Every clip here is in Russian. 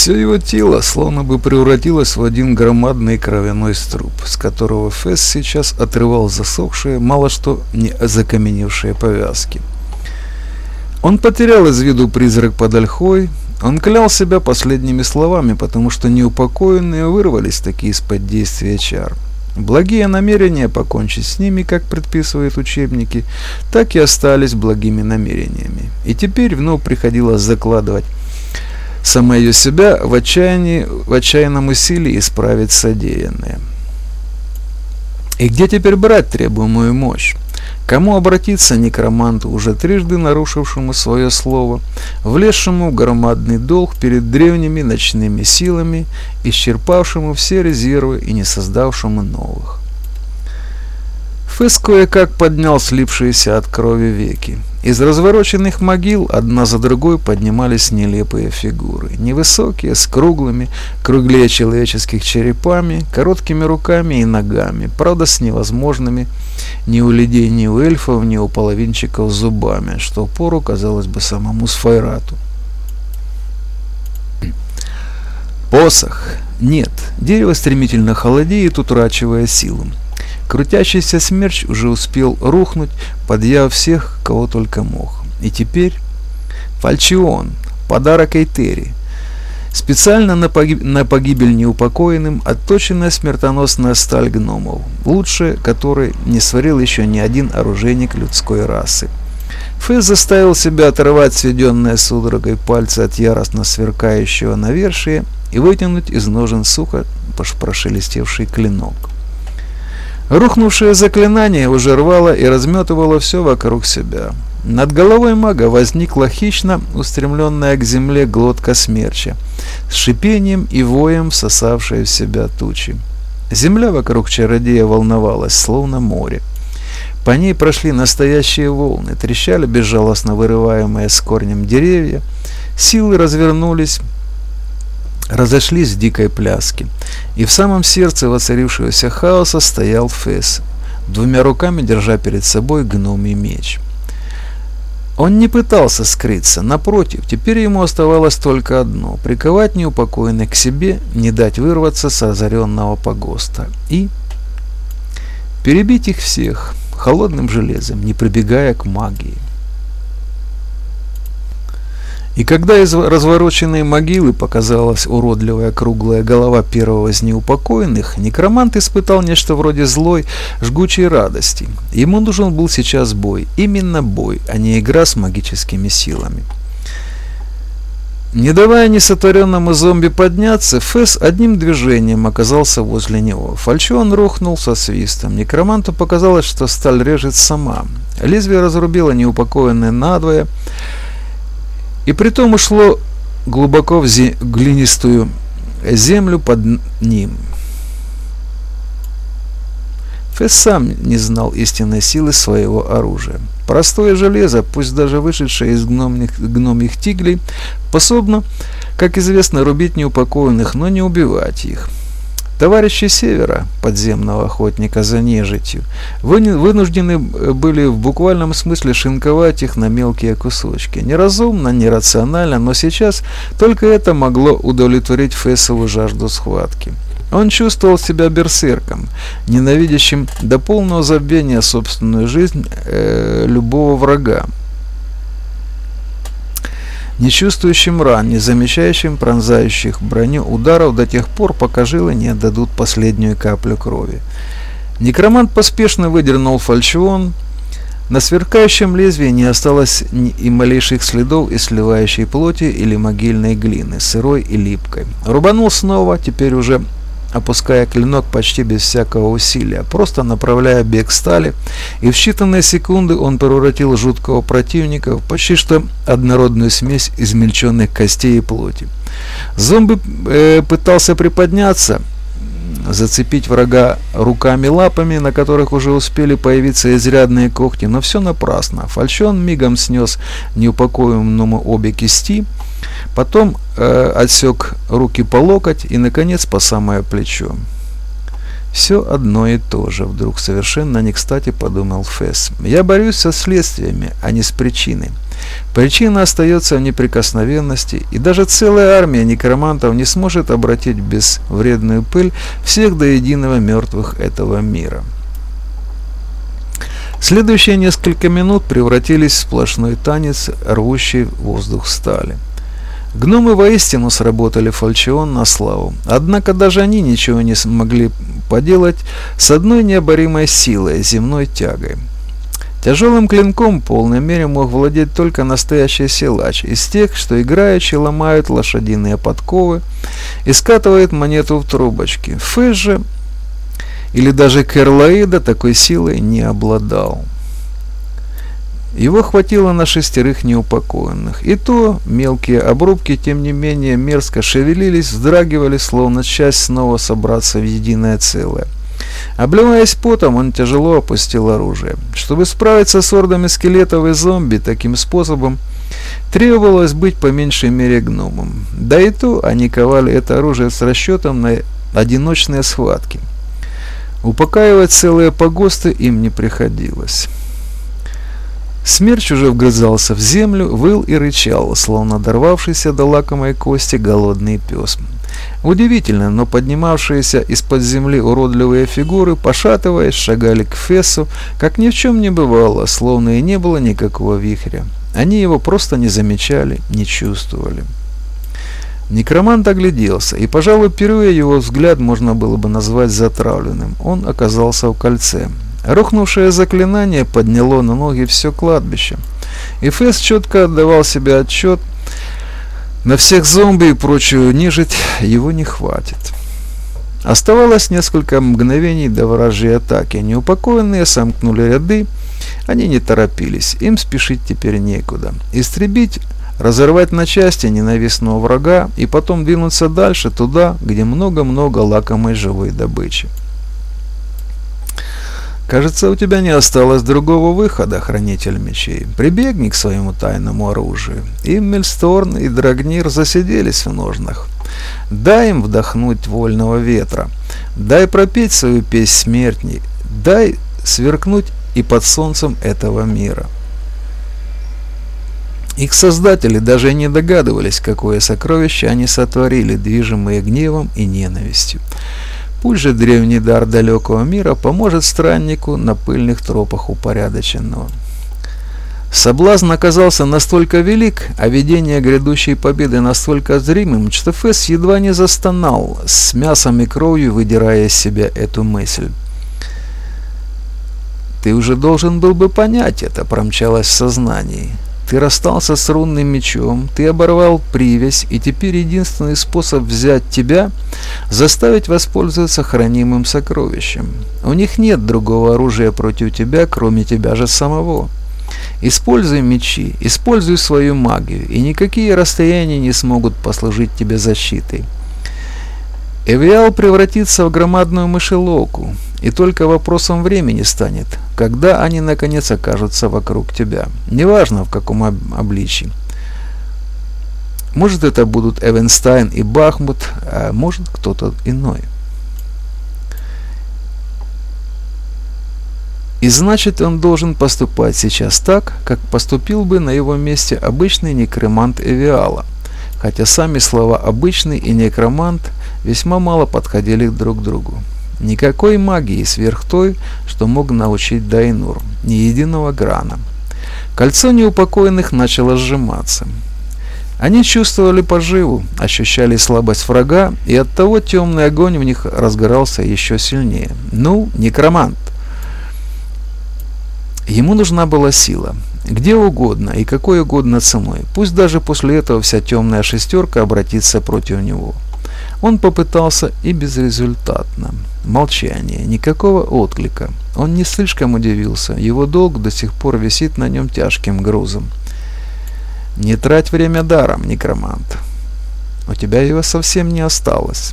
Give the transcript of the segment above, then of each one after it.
Все его тело словно бы превратилось в один громадный кровяной струп, с которого Фесс сейчас отрывал засохшие, мало что не закаменевшие повязки. Он потерял из виду призрак под ольхой, он клял себя последними словами, потому что неупокоенные вырвались такие из-под действия чар. Благие намерения покончить с ними, как предписывают учебники, так и остались благими намерениями. И теперь вновь приходилось закладывать самое себя в, отчаянии, в отчаянном усилии исправить содеянное. И где теперь брать требуемую мощь? Кому обратиться некроманту, уже трижды нарушившему свое слово, влезшему в громадный долг перед древними ночными силами, исчерпавшему все резервы и не создавшему новых? Фэс кое-как поднял слипшиеся от крови веки. Из развороченных могил одна за другой поднимались нелепые фигуры. Невысокие, с круглыми, круглее человеческих черепами, короткими руками и ногами, правда с невозможными ни у людей, ни у эльфов, ни у половинчиков зубами, что пору казалось бы самому Сфайрату. Посох. Нет. Дерево стремительно холодеет, утрачивая силу. Крутящийся смерч уже успел рухнуть, подъяв всех, кого только мог. И теперь Фальчион, подарок Эйтери. Специально на, погиб... на погибель неупокоенным отточенная смертоносная сталь гномов, лучше которой не сварил еще ни один оружейник людской расы. Фэс заставил себя оторвать сведенные судорогой пальцы от яростно сверкающего навершия и вытянуть из ножен сухо прошелестевший клинок. Рухнувшее заклинание уже рвало и разметывало все вокруг себя. Над головой мага возникла хищно устремленная к земле глотка смерча, с шипением и воем всосавшая в себя тучи. Земля вокруг чародея волновалась, словно море. По ней прошли настоящие волны, трещали безжалостно вырываемые с корнем деревья, силы развернулись, разошлись в дикой пляске, и в самом сердце воцарившегося хаоса стоял Фесс, двумя руками держа перед собой гномий меч. Он не пытался скрыться, напротив, теперь ему оставалось только одно – приковать неупокоенных к себе, не дать вырваться с озаренного погоста и перебить их всех холодным железом, не прибегая к магии. И когда из развороченной могилы показалась уродливая круглая голова первого из неупокоенных, некромант испытал нечто вроде злой, жгучей радости. Ему нужен был сейчас бой, именно бой, а не игра с магическими силами. Не давая несотворенному зомби подняться, Фэс одним движением оказался возле него. Фальчон рухнул со свистом. Некроманту показалось, что сталь режет сама. Лезвие разрубило неупокоенное надвое, и притом ушло глубоко в зе глинистую землю под ним. Фесс сам не знал истинной силы своего оружия. Простое железо, пусть даже вышедшее из гномных, гномих тиглей, способно, как известно, рубить неупокоенных, но не убивать их. Товарищи Севера, подземного охотника за нежитью, вынуждены э, были в буквальном смысле шинковать их на мелкие кусочки. Неразумно, нерационально, но сейчас только это могло удовлетворить Фессову жажду схватки. Он чувствовал себя берсерком, ненавидящим до полного забвения собственную жизнь э, любого врага не чувствующим ран, не замечающим пронзающих броню ударов до тех пор, пока жилы не отдадут последнюю каплю крови. Некромант поспешно выдернул фальшион. На сверкающем лезвии не осталось и малейших следов из сливающей плоти или могильной глины, сырой и липкой. Рубанул снова, теперь уже опуская клинок почти без всякого усилия, просто направляя бег стали, и в считанные секунды он превратил жуткого противника в почти что однородную смесь измельченных костей и плоти. Зомби э, пытался приподняться, зацепить врага руками-лапами, на которых уже успели появиться изрядные когти, но все напрасно. Фальшон мигом снес неупокоенному обе кисти, Потом э, отсек руки по локоть и, наконец, по самое плечо. Все одно и то же, вдруг совершенно не кстати подумал Фесс. Я борюсь со следствиями, а не с причиной. Причина остается в неприкосновенности, и даже целая армия некромантов не сможет обратить в безвредную пыль всех до единого мертвых этого мира. Следующие несколько минут превратились в сплошной танец, рвущий воздух стали. Гномы воистину сработали фальчион на славу, однако даже они ничего не смогли поделать с одной необоримой силой, земной тягой. Тяжелым клинком в полной мере мог владеть только настоящий силач, из тех, что играючи ломают лошадиные подковы и скатывает монету в трубочки. Фэш же, или даже Керлаида такой силой не обладал. Его хватило на шестерых неупокоенных. И то мелкие обрубки, тем не менее, мерзко шевелились, вздрагивали, словно часть снова собраться в единое целое. Обливаясь потом, он тяжело опустил оружие. Чтобы справиться с ордами скелетов и зомби таким способом, требовалось быть по меньшей мере гномом. Да и то они ковали это оружие с расчетом на одиночные схватки. Упокаивать целые погосты им не приходилось. Смерч уже вгрызался в землю, выл и рычал, словно дорвавшийся до лакомой кости голодный пес. Удивительно, но поднимавшиеся из-под земли уродливые фигуры, пошатываясь, шагали к Фессу, как ни в чем не бывало, словно и не было никакого вихря. Они его просто не замечали, не чувствовали. Некромант огляделся, и, пожалуй, впервые его взгляд можно было бы назвать затравленным. Он оказался в кольце. Рухнувшее заклинание подняло на ноги все кладбище. И Фэс четко отдавал себе отчет, на всех зомби и прочую нежить его не хватит. Оставалось несколько мгновений до вражьей атаки. Неупокоенные сомкнули ряды, они не торопились, им спешить теперь некуда. Истребить, разорвать на части ненавистного врага и потом двинуться дальше туда, где много-много лакомой живой добычи. Кажется, у тебя не осталось другого выхода, хранитель мечей. Прибегни к своему тайному оружию. И Мельсторн, и Драгнир засиделись в ножнах. Дай им вдохнуть вольного ветра. Дай пропеть свою песнь смертней. Дай сверкнуть и под солнцем этого мира. Их создатели даже не догадывались, какое сокровище они сотворили, движимые гневом и ненавистью. Пусть же древний дар далекого мира поможет страннику на пыльных тропах упорядоченного. Соблазн оказался настолько велик, а видение грядущей победы настолько зримым, что Фесс едва не застонал, с мясом и кровью выдирая из себя эту мысль. «Ты уже должен был бы понять это», — промчалось в сознании. Ты расстался с рунным мечом, ты оборвал привязь, и теперь единственный способ взять тебя – заставить воспользоваться хранимым сокровищем. У них нет другого оружия против тебя, кроме тебя же самого. Используй мечи, используй свою магию, и никакие расстояния не смогут послужить тебе защитой. Эвиал превратится в громадную мышеловку, и только вопросом времени станет, когда они наконец окажутся вокруг тебя. Неважно в каком об обличии. Может это будут Эвенстайн и Бахмут, а может кто-то иной. И значит он должен поступать сейчас так, как поступил бы на его месте обычный некромант Эвиала, хотя сами слова «обычный» и «некромант» весьма мало подходили друг к другу. Никакой магии сверх той, что мог научить Дайнур, ни единого грана. Кольцо неупокоенных начало сжиматься. Они чувствовали поживу, ощущали слабость врага, и оттого темный огонь в них разгорался еще сильнее. Ну, некромант. Ему нужна была сила. Где угодно и какой угодно ценой. Пусть даже после этого вся темная шестерка обратится против него. Он попытался и безрезультатно. Молчание, никакого отклика. Он не слишком удивился, его долг до сих пор висит на нем тяжким грузом. Не трать время даром, некромант. У тебя его совсем не осталось.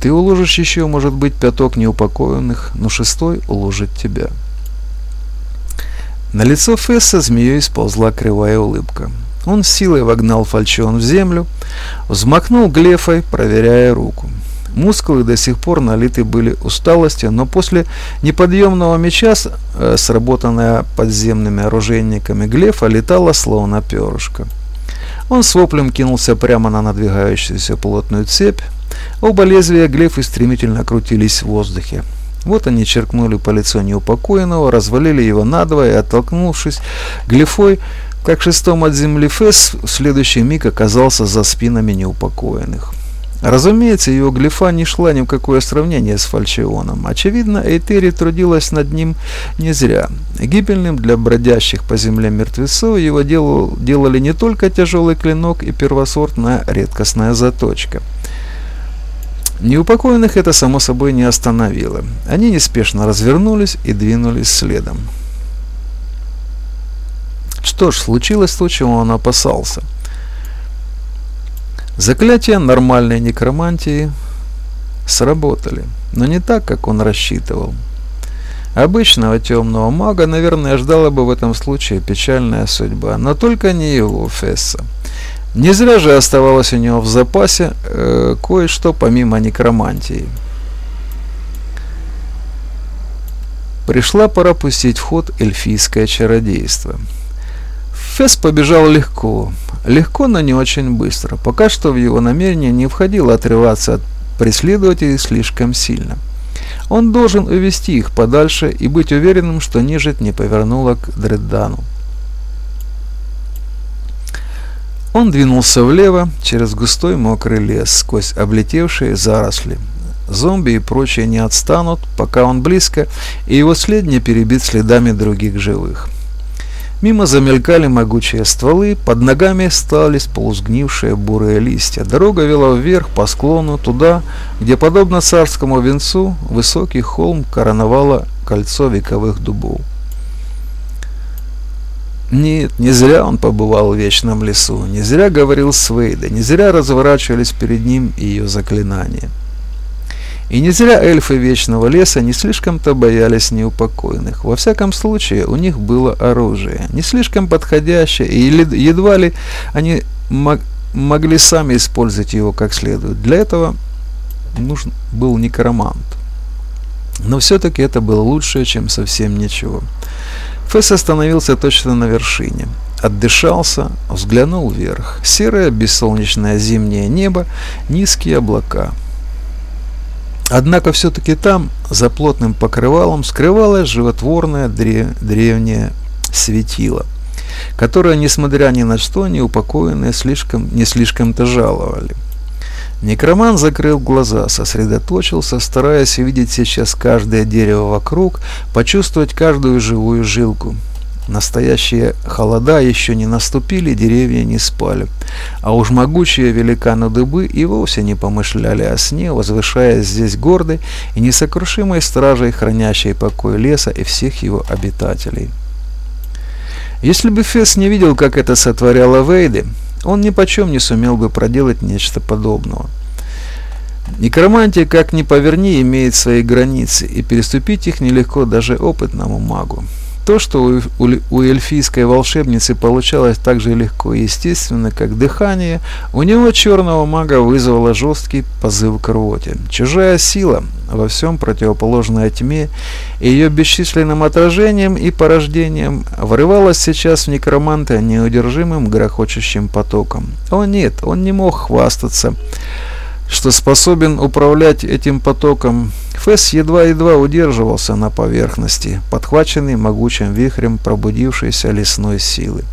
Ты уложишь еще, может быть, пяток неупокоенных, но шестой уложит тебя. На лицо Фесса змеей сползла кривая улыбка. Он силой вогнал фальчион в землю, взмахнул глефой, проверяя руку. Мускулы до сих пор налиты были усталостью, но после неподъемного меча, э, сработанная подземными оружейниками Глефа, летала словно перышко. Он с воплем кинулся прямо на надвигающуюся плотную цепь. Оба лезвия Глефы стремительно крутились в воздухе. Вот они черкнули по лицу неупокоенного, развалили его надвое и, оттолкнувшись глифой, как шестом от земли Фесс, в следующий миг оказался за спинами неупокоенных. Разумеется, его глифа не шла ни в какое сравнение с фальчионом. Очевидно, Эйтери трудилась над ним не зря. Гибельным для бродящих по земле мертвецов его делал, делали не только тяжелый клинок и первосортная редкостная заточка – Неупокоенных это само собой не остановило. Они неспешно развернулись и двинулись следом. Что ж, случилось то, чего он опасался. Заклятия нормальной некромантии сработали, но не так, как он рассчитывал. Обычного темного мага, наверное, ждала бы в этом случае печальная судьба, но только не его Фесса. Не зря же оставалось у него в запасе э, кое-что помимо некромантии. Пришла пора пустить в ход эльфийское чародейство. Фес побежал легко, легко, но не очень быстро. Пока что в его намерение не входило отрываться от преследователей слишком сильно. Он должен увести их подальше и быть уверенным, что нежить не повернула к Дреддану. Он двинулся влево через густой мокрый лес, сквозь облетевшие заросли. Зомби и прочие не отстанут, пока он близко, и его след не перебит следами других живых. Мимо замелькали могучие стволы, под ногами остались полузгнившие бурые листья. Дорога вела вверх по склону, туда, где, подобно царскому венцу, высокий холм короновало кольцо вековых дубов. Нет, не зря он побывал в Вечном лесу, не зря говорил с Вейдой, не зря разворачивались перед ним ее заклинания. И не зря эльфы Вечного Леса не слишком-то боялись неупокоенных. Во всяком случае, у них было оружие, не слишком подходящее, и едва ли они мог могли сами использовать его как следует. Для этого нужен был некромант. Но все-таки это было лучше, чем совсем ничего. Фесс остановился точно на вершине. Отдышался, взглянул вверх. Серое бессолнечное зимнее небо, низкие облака. Однако все-таки там, за плотным покрывалом, скрывалось животворное древнее светило, которое, несмотря ни на что, неупокоенные слишком, не слишком-то жаловали. Некроман закрыл глаза, сосредоточился, стараясь увидеть сейчас каждое дерево вокруг, почувствовать каждую живую жилку. Настоящие холода еще не наступили, деревья не спали. А уж могучие великаны дыбы и вовсе не помышляли о сне, возвышаясь здесь гордой и несокрушимой стражей, хранящей покой леса и всех его обитателей. Если бы Фесс не видел, как это сотворяла Вейди, он ни почем не сумел бы проделать нечто подобного. Некромантия, как ни поверни, имеет свои границы, и переступить их нелегко даже опытному магу. То, что у, у, эльфийской волшебницы получалось так же легко и естественно, как дыхание, у него черного мага вызвало жесткий позыв к рвоте. Чужая сила, во всем противоположная тьме, ее бесчисленным отражением и порождением, врывалась сейчас в некроманта неудержимым грохочущим потоком. О нет, он не мог хвастаться что способен управлять этим потоком, Фесс едва-едва удерживался на поверхности, подхваченный могучим вихрем пробудившейся лесной силы.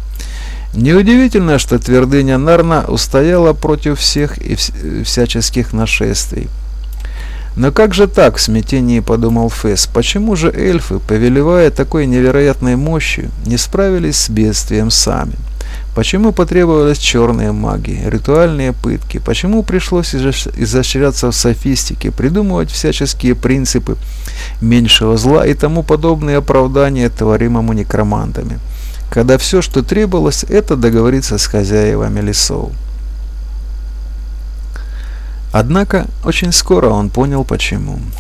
Неудивительно, что твердыня Нарна устояла против всех и всяческих нашествий. Но как же так, в смятении подумал Фесс, почему же эльфы, повелевая такой невероятной мощью, не справились с бедствием сами? Почему потребовались черные маги, ритуальные пытки? Почему пришлось изощряться в софистике, придумывать всяческие принципы меньшего зла и тому подобные оправдания творимому некромантами? Когда все, что требовалось, это договориться с хозяевами лесов. Однако очень скоро он понял почему.